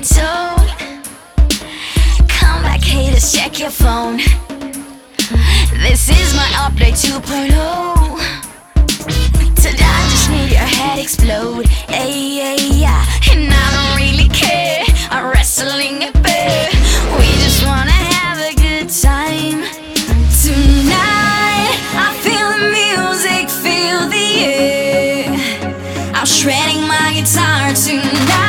been told. Come back, haters, check your phone. This is my update 2.0. Today I just need your head explode. Ay, ay, yeah. And I don't really care. I'm wrestling a bear. We just wanna have a good time. Tonight, I feel the music, feel the air. I'm shredding my guitar tonight.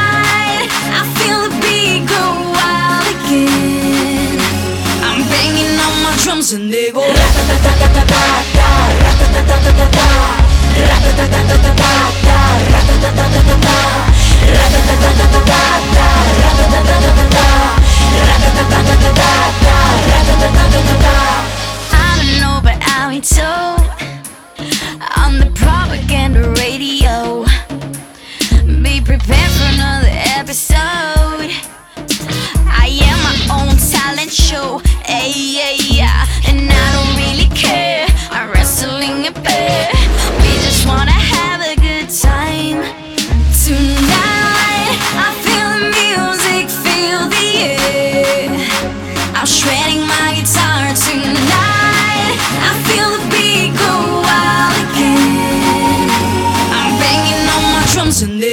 Another episode. I am my own talent show. and